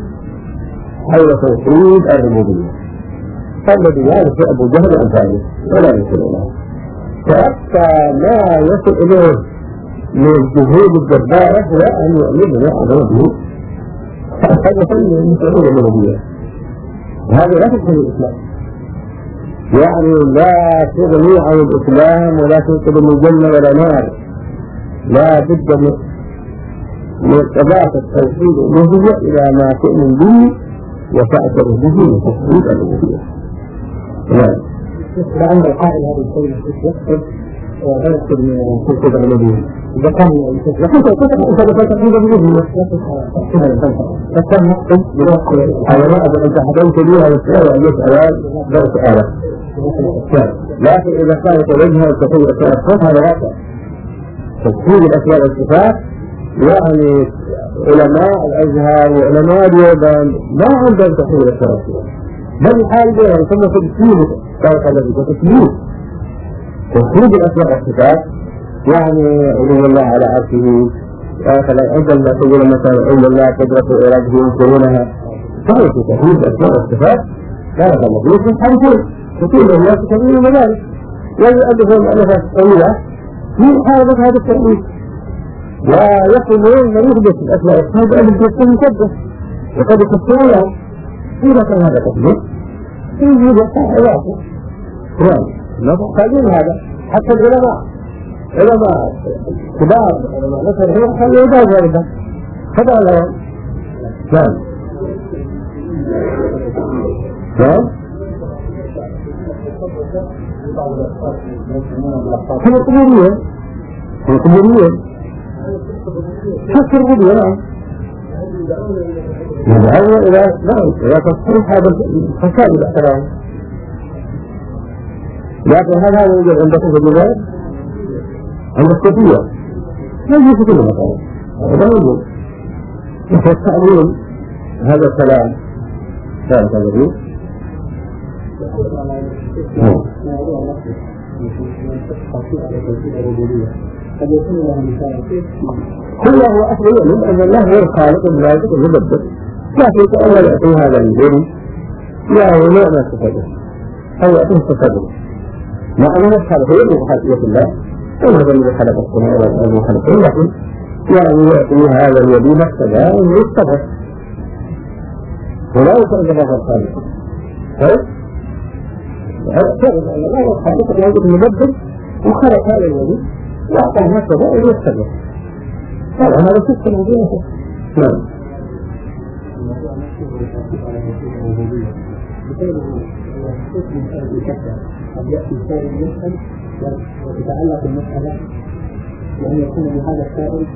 حول توحيد الربوبية فالذي يعرف أبو جهل أمثاله ولا يصل إليه فأكثر ما يصل إليه من الجهود الجبارة هو أن يؤمن به هذا هو من توحيد الربوبية هذا لا تدخل الإسلام. يعني لا تغني عن الإسلام ولا تنقذ من الجنة ولا نار. لا بد من من إضافة توحيد الألوهية إلى ما تؤمن به وتعترف به لتثبيت الألوهية نعم. لأن القائل هذه الكلمة يقصد لا يقصد في الكتب الذي إذا كان فكان نقصد بنقصد على ما أظن أنت حكمت بها والسؤال أن يسأل ذات سؤالة لكن إذا كانت وجهها التوقف هذا واقع. تفسير الأسماء والصفات يعني علماء الأزهر وعلماء اليابان ما عندهم تفسير الأسماء والصفات. بل الحال بينهم ثم تفسير ذلك الذي تفسير. تفسير الأسماء والصفات يعني علم الله على عرشه عندما تقول مثلا علم الله قدرة إرادته ينكرونها. في تفسير الأسماء والصفات ذلك الذي يفهم كثير من الناس يسمون ذلك. ويؤلفون مؤلفات طويلة في محاربة هذا التأويل؟ ويقولون من يثبت الأسماء. والصفات بأن الجسم مسبح وقد إذا كان هذا يجب علاقه نعم لا تحتاجون هذا. حتى العلماء. علماء كبار. علماء مثلا هو كان يجاز ذلك. كذا لا. نعم. نعم. هي قبورية هي قبورية شك الربوبية نعم يدعون إلى نعم إلى هذا الفساد الاحترام لكن هل هذا يوجد عندكم في البلاد؟ عند الصوفية لا يوجد في كل مكان هذا موجود يستعملون هذا الكلام ذلك الذي كل هو أصل يؤمن أن الله هو الخالق المالك المدبر لكن يتأول يعطي هذا الجن يعني نوع من التصرف أو يعطيه التصرف مع أنه الخالق هو بخلقية الله وهو الذي خلق السماء والأرض وخلق لكن يعني يعطي هذا الذي مقتدى ويتصرف ولا يكون الله الخالق طيب تعرف أن الله هو الخالق المالك المدبر وخلق هذا الذي وأعطاه مقتدى ويتصرف طبعا هذا سيستم موجود نعم قد يأتي سائل يسأل وتتعلق المسألة يكون لهذا السائل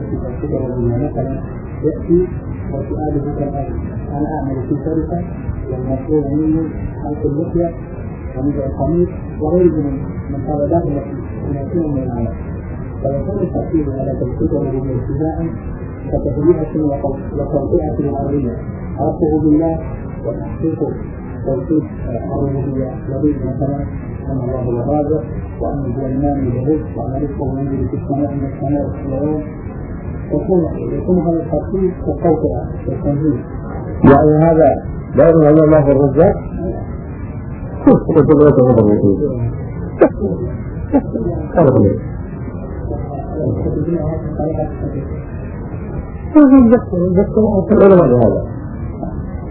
في تأثير الربوبية مثلا يأتي وسؤاله كالآتي أنا أعمل في شركة مني اللحية ونزع القميص وغيره من من طلبات التي يمكن من العمل فيكون التأثير على الربوبية ابتداء كتهيئة وتوقيعة الأرضية عرفه بالله وتحقيق توحيد الربوبية يريد مثلا أن الله هو وأن هو للرزق وأن رزقه ينزل في السماء من السماء واليوم يكون يكون هذا الترتيب كالتوقيع والتنزيل. يعني هذا لا أن الله الرزاق شوف قدرته هذا الوجود هذا الذكر الذكر العلماء بهذا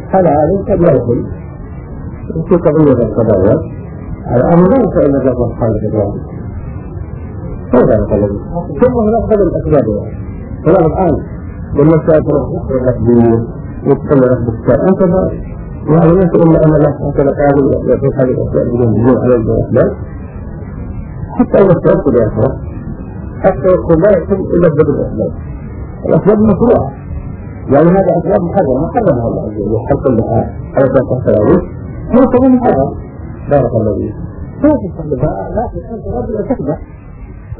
هذا عالم قد يدخل في قضية القضايا على أمر لا يسأل الله سبحانه وتعالى هذا الذي ثم هناك هذا الأسباب فلا الآن لما تروح الأسباب وتطلع بالسؤال أنت يعني ليس إلا أن الله سبحانه وتعالى قادر يعطي هذه الأشياء بدون بدون على الأسباب حتى إذا استعدت بأسباب حتى يكون لا يتم إلا بدون الأسباب الأسباب مشروعة يعني هذا أسباب محرمة حرمها الله عز وجل. حتى لها على أساس التراويح كمان محرم. بارك الله فيك. لا تستخدمها لكن أنت لابد أن تخدع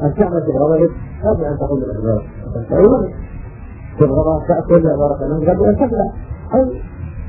أن تعمل بغضبك قبل أن تقول الأسباب تبغى تأكل بارك الله قبل أن تخدع أو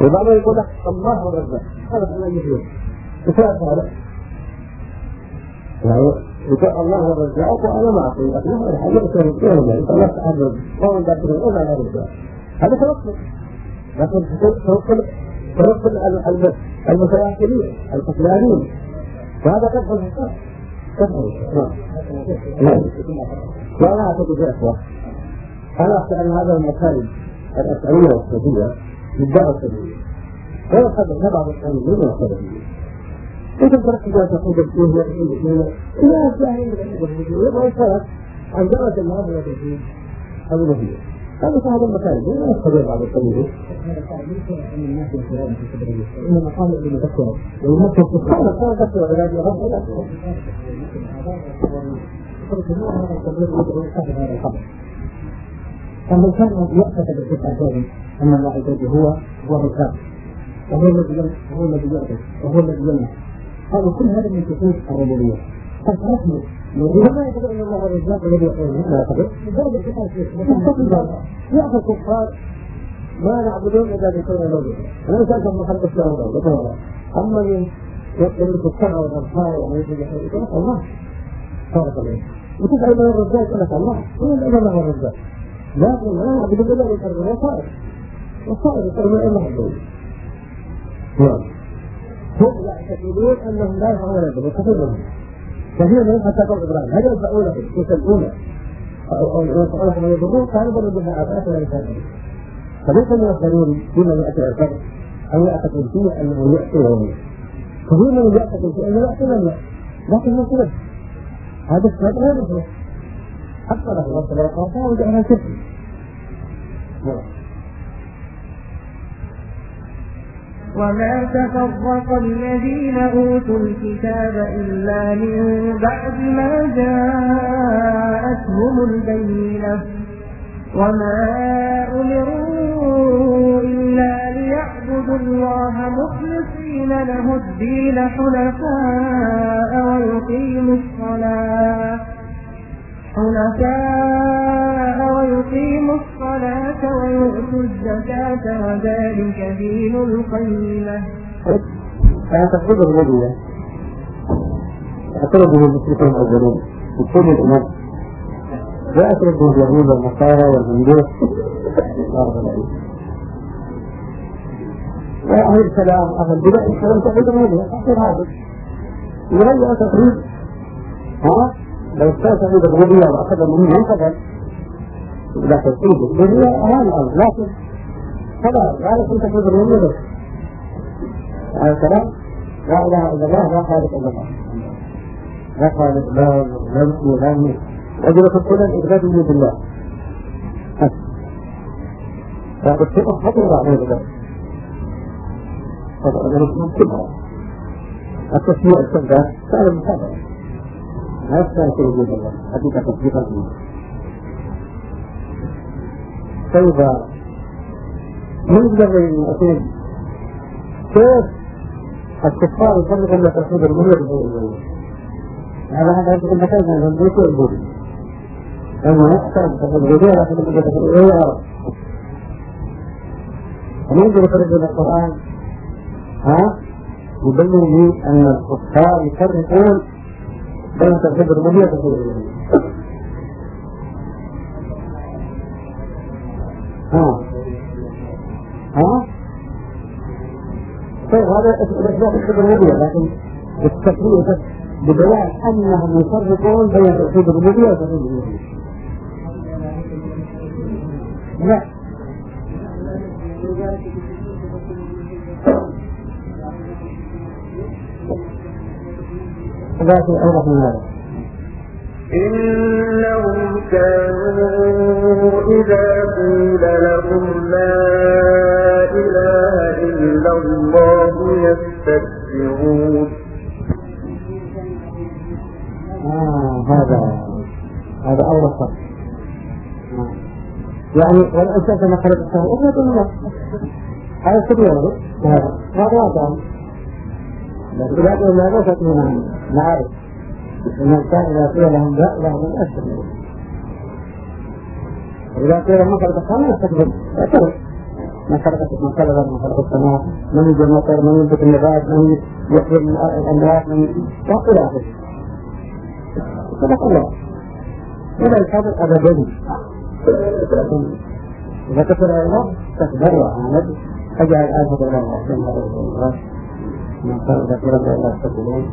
وبعضهم يقول لك الله الرزاق هذا ما يجوز كيف هذا؟ يعني يقول الله هو الرزاق وأنا ما اعطي ما هذا حاجة بس لك الله تعالى قول ذاك الله أنا الرزاق هذا توكل. لكن توكل توكل. المتواكلين الكسلانين وهذا قدح الحساب نعم. لا اعتقد يا إخوة. أنا اخشى أن هذا المكان الاشعريه والصوفيه للدعوه السلفيه ويقدر بعض الاسلاميين والسلفيين إذا تركت تقود الدين والدين إلى أشياء يبغى يسألك عن درجة المعاملة الدين أو النبي هذا في هذا المكان لا يستطيع بعض التلميذ إن مقام ابن بكر ويمثل في هذا كان بكر علاج رب فمن كان يعتقد بالصفة أن الله عز وجل هو هو الخالق وهو الذي هو الذي يعبد وهو الذي يمنع هذا كل هذا من صفات الربوبية. طيب نحن لما يعتبر إن الله الرزاق الذي يحيي لا يعتبر ذلك صفات يعطي الكفار ما نعبدون إلا بكون موجودا أنا سالت ما خلق السماوات أما من يملك السمع والابصار ويملك الله. تبارك الله وتسال من الرزاق يقول لك الله. هو الذي هو الرزاق لكن لا نعبد الا بكون وصائر وصائر يقول من الله عز وجل نعم هم يعتقدون انهم لا يفعلون ذلك كثير منهم كثير منهم حتى قول إبراهيم هل ينفعونهم يسلمون أو ينفعونهم ويضرون كانوا يضرون بها ولا يسلمون فليس من الضروري فيما ياتي الفرد ان يعتقد فيه انه ياتي ويمنع كثير منهم يعتقد فيه انه ياتي ويمنع لكن ما هذا السبب لا يدخل حتى له الله تبارك وتعالى وجعلها شرك وما تفرق الذين أوتوا الكتاب إلا من بعد ما جاءتهم البينة. وما أمروا إلا ليعبدوا الله مخلصين له الدين حنفاء ويقيموا الصلاة. حنفاء ويقيموا الصلاة ويؤتوا الزكاة وذلك دين القيمة. أنا تقصد الربوبية اعترض به المشركين الأولين في كل الأمم واعترض به اليهود والنصارى والهندوس. وأهل الكلام أهل البدع الكلام الربوبية تقصد هذا يغير تقريب ها؟ لو كان توحيد الربوبية واعتقد منه انقبل لا توحيد الربوبية أمام الأمر لكن خلاص هذا كنت توحيد بس هذا الكلام لا إله إلا الله لا خالق إلا الله. لا خالق لا يحيي لا كل الإثبات وجود الله. فالصفة خطر عليه ذلك هذا الاسم كلها التسمية السوداء سأل المتابعة لا يستاهل وجود الله فإذا يقدر يقول كيف الكفار هذا هذا أن نتكلم عن الربوبية والربوبية لأنه توحيد الربوبية لكن الربوبية ونقدر نفرق بين القرآن ها يبين لي أن الكفار يفرقون توحيد الربوبية وتوحيد الربوبية ها ها طيب هذا إثبات توحيد الربوبية لكن بس ببيان أنهم يفرقون بين توحيد الربوبية وتوحيد الربوبية لا لكن أوضح من هذا إنهم كانوا إذا قيل لهم لا إله إلا الله يستكبرون. آه هذا هذا أول فرق يعني والإنسان كما خلق السماء إلا بالله هذا كبير هذا. هذا. واقع لكن إذا قلنا لا بد من نعرف إن الإنسان إذا قيل لهم لا إلا أستكبر إذا قيل ما خلق السماء يستكبر يعترف ما خلق ما خلق ما خلق السماء من يجي المطر من ينبت النبات من يحيي الأموات من إلى آخره صدق الله إلى القدر أبدا إذا كثر العلم تكبر وعمد فجعل الله أحسن هذا الإنسان من قال إذا كرم الله تقبلون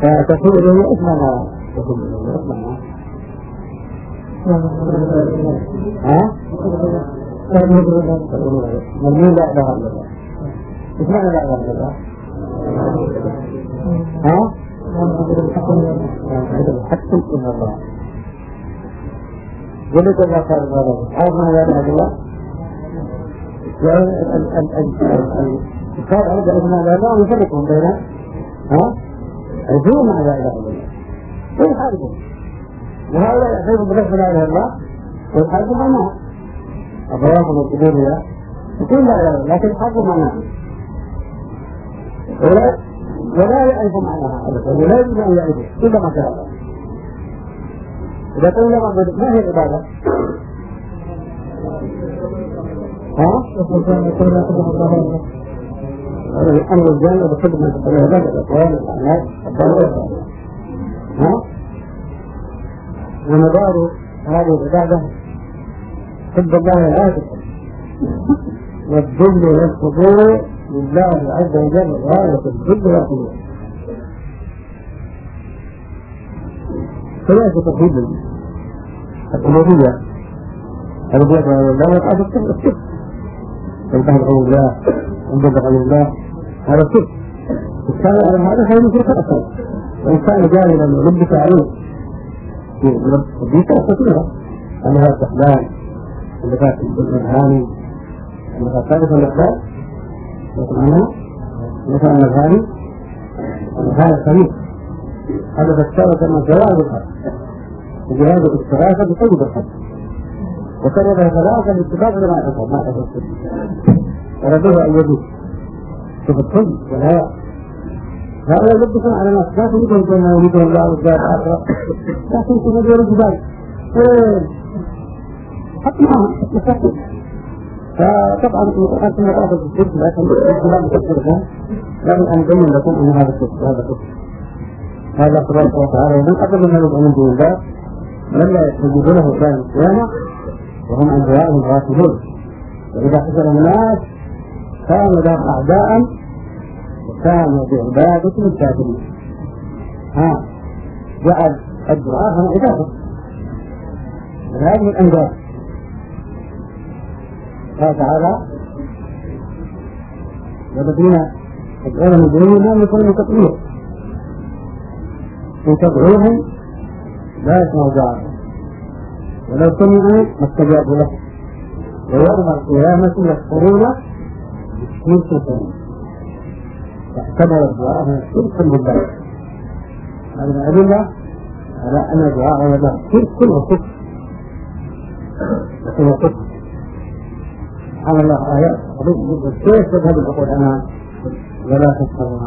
فتكون له ما تكون له ما ها؟ مجنون لا إلا الله إيش معنى لا إلا الله؟ ها؟ الحق إلا الله قلت الله قال لا إله إلا الله؟ الكتاب عند اسماء الله يفرقهم بين ها؟ معنى لا إله إلا الله. ويحاربون وهؤلاء يحاربون بلفظ لا إله إلا الله ويحاربون معناها أبواب القبور يقول لا إله إلا الله لكن يحاربون معناها ولا ولا يعرف معناها أبدا ولا يجب أن يعرفه إلا ما شاء الله إذا قلنا ما هي العبادة؟ ها؟ أمر الجنة بخدمة العبادة الأقوال الأعمال ها؟ ومدار هذه العبادة. حب الله العادل والذل والخضوع لله عز وجل. غاية الذل والخضوع ثلاثة توحيد الألوهية الذي يدعو الله. ويقع في ينتهي عن الله ينبذ عن الله هذا الشرك الثاني على هذا فهو شرك أكبر وإن كان جاهلا يلبس عليه يلبس أساسيها أنها الرحمن الإرهاني اللي كانت ثالث الإخبار عنها مثلا الغالي الغالي الخليل هذا فالشارة أن جواز الحد وجواز الاستغاثة بطيب الحد وكرر ثلاثة باتفاق لما ما يحصل وردوها أن يجوز شوف الطب والهواء هؤلاء يلبسون على الناس لا تريدون الجنة يريدون الله والدار الآخرة لكن تنظر الجبال حتى فطبعا أنتم مقاطع الشرك لكن الإسلام تذكرها لكن أن أبين لكم أن هذا الشرك هذا الشرك هذا تبارك وتعالى ومن قبل من يدعو من دون الله من لا يجوز له كان القيامة وهم عن دعائهم غافلون. وإذا حصل الناس كانوا لهم أعداء وكانوا بعبادة الكافرين ها جعل الدعاء هم عبادة. هذه الأنجاز قال تعالى والذين يدعون من دونه لا يكونوا تقليل إن تدعوهم لا يسمعوا دعاءهم. ولو سمعوا ما استجابوا له. ويوم القيامة يكفرون الكريم فاعتبر دعاءهم شركا بالله هذه الأدلة على أن دعاء الله شرك وكفر وكفر كفر سبحان الله آيات كيف تذهب العقول عنها ولا تسخرون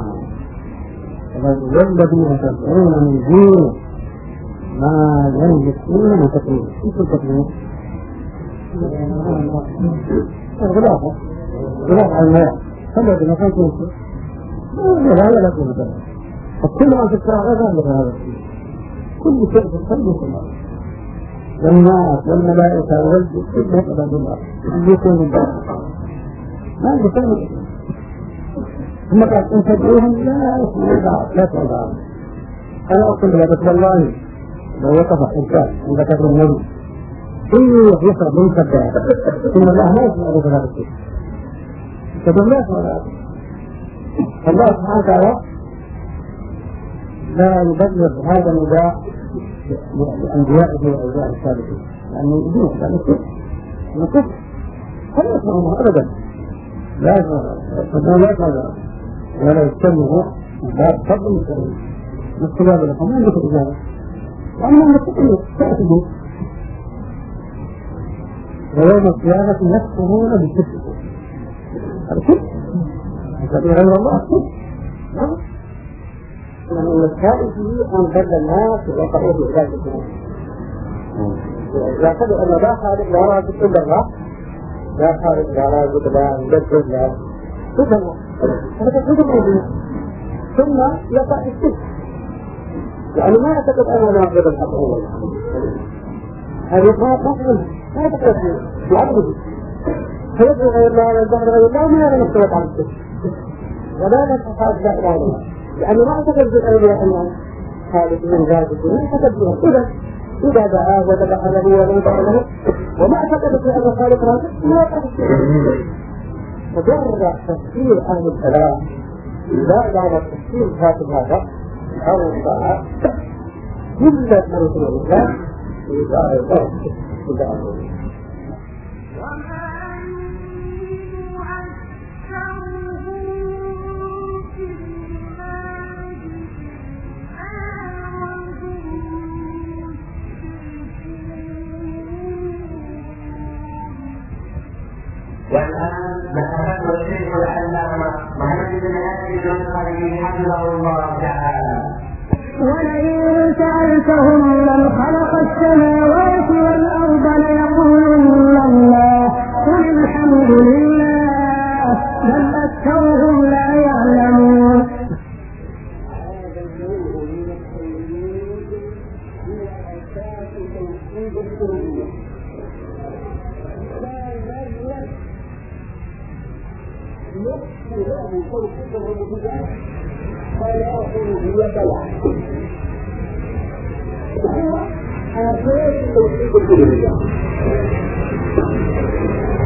والذين تدعون من دونه ما يملكون من تكليف إيش التكليف؟ الغلافة غلافة على الماء فلا بمكان تنسى لا ولا قوة فكل ما في الشرع غير مثل هذا كل شيء في القلب الله والناس والملائكة والجن كلهم عباد الله يكون الله ما شيء. ثم قال ان تدعوهم لا يسمعوا لا. تدعوا أنا أقول لك والله لو وقف انسان عند كتب النبي كل يصعد من كذاب ثم الله ما يسمع له هذا الشيء كتب لا يسمع الله سبحانه وتعالى لا يبلغ هذا النداء لأنبيائه وأولياء الصالحين لأنه يجوز لأنه كفر أنه كفر فلا يسمعونه أبدا لا يسمعونه لا يسمعونه ولا يستمعوا باب فضل الكريم الاستجابة لكم ما عندك إجابة وأما المتقين تأتي. ويوم القيامة يكفرون بالكفر. هذا كفر. غير الله كفر. من الكائن أن بل الناس وقعوا في ذلك يعتبر أن لا خالق لا رازق إلا الله. لا خالق لا رازق لا مدبر لا هذا كله ثم يقع الشرك. يعني ما اعتقد أنا ناقض الحق اول هذه تقبل ما تقبل في عقله فيدعو غير الله ويدعو غير الله ما يرى نفسه عن الشرك ولا الا الله. لأنه ما اعتقد بالاولياء انهم خالقين ذاتهم ما اعتقد بهم إذا إذا دعاه وذبح له ونذر له وما اعتقد أن الخالق رازق ما يعتقد مجرد تفسير أهل الكلام زاد على تفسير هذا أربعة كل مرسول الإسلام إذا أردت إذا أردت والآن ذكرته الشيخ العلامة محمد بن هادي الأنصاري حفظه الله تعالى ولئن سألتهم من خلق السماوات والأرض ليقولن الله قل الحمد لله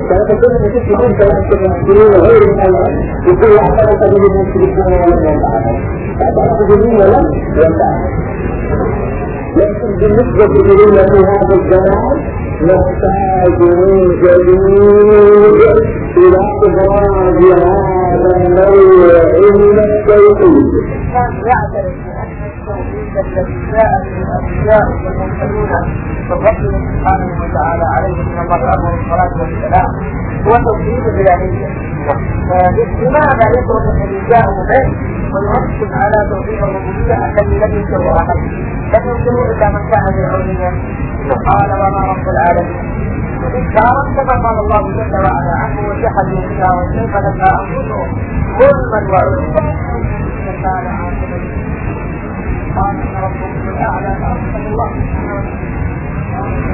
فلا تكون نتيجة منك وأنت المسلمين غير الأول يكون اعترف به المشركون ولم ينفعهم اعترف به ولم ينفعهم لكن بالنسبة إلينا في هذا الزمان نحتاج من جديد إلى إبراز هذا النوع من التوحيد يعترف بأن التوحيد الذي جاء به الأنبياء والمرسلون من ربنا سبحانه وتعالى عليه من الله أمر الصلاة والسلام هو توحيد الإلهية لماذا يترك جاء به؟ ويركز على توحيد الربوبية الذي لم ينكره أحد. لم ينكره إلا من كان بالعليا قال وما رب العالمين. إنكارا كما قال الله جل وعلا عنه وجحدوا بها وكيف لما أنفسهم ظلما وعلوا. كان عاقبة. قال ربكم الاعلى فارسل الله سبحانه وتعالى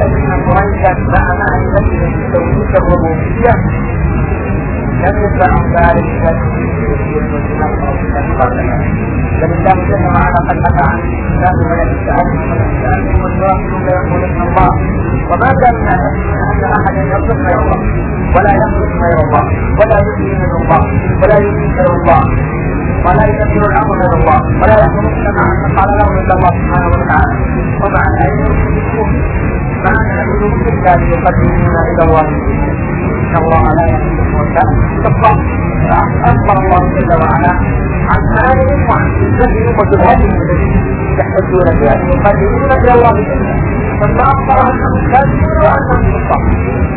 فان قريشا مع معرفته بتوحيد الربوبيه لم يدفعهم ذلك الله جل وعلا قد اتى عن الاسلام ولئن سالهم ولئن سالهم والواحدون ليقولن الله وما كان من ان احدا يخلق غير الله ولا يخلق غير الله ولا يحيي من الله ولا يميت غير الله ولا يدبر الامر غير الله ولا يخلق كما ان قال له الا الله سبحانه وتعالى ومع العلم يشركون مع العلم الا ليقدمون إلى الله ان الله لا الموتى الله اخبر الله جل وعلا عن حالهم وعن عزتهم وجبهتهم التي يحتجون بها يقدمون إلى الله ثم اخبر انهم كاذبون وانهم كفار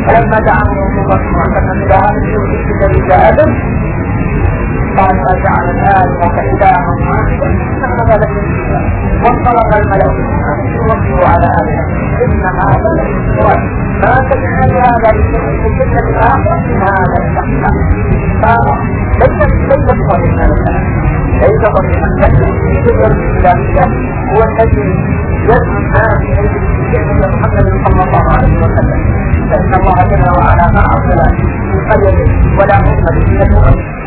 فلما دعاهم الله معتمدا إلى هذا الشرك الذي جاء قال ما جعل الآلهة إلها واحدا إن هذا لشيء وانطلق الملك وصلوا على آلهة. إن هذا لشيء ما تجعل هذا لشيء الفتنة الآخرة إن هذا لشيء فليس ليس صريحا ليس صريحا لكن الفكر الإسلامية هو الذي يدعو الناس إليه محمد صلى الله عليه. وسلم فإن الله جل وعلا ما أرسل في قرية ولا أمة من الأمم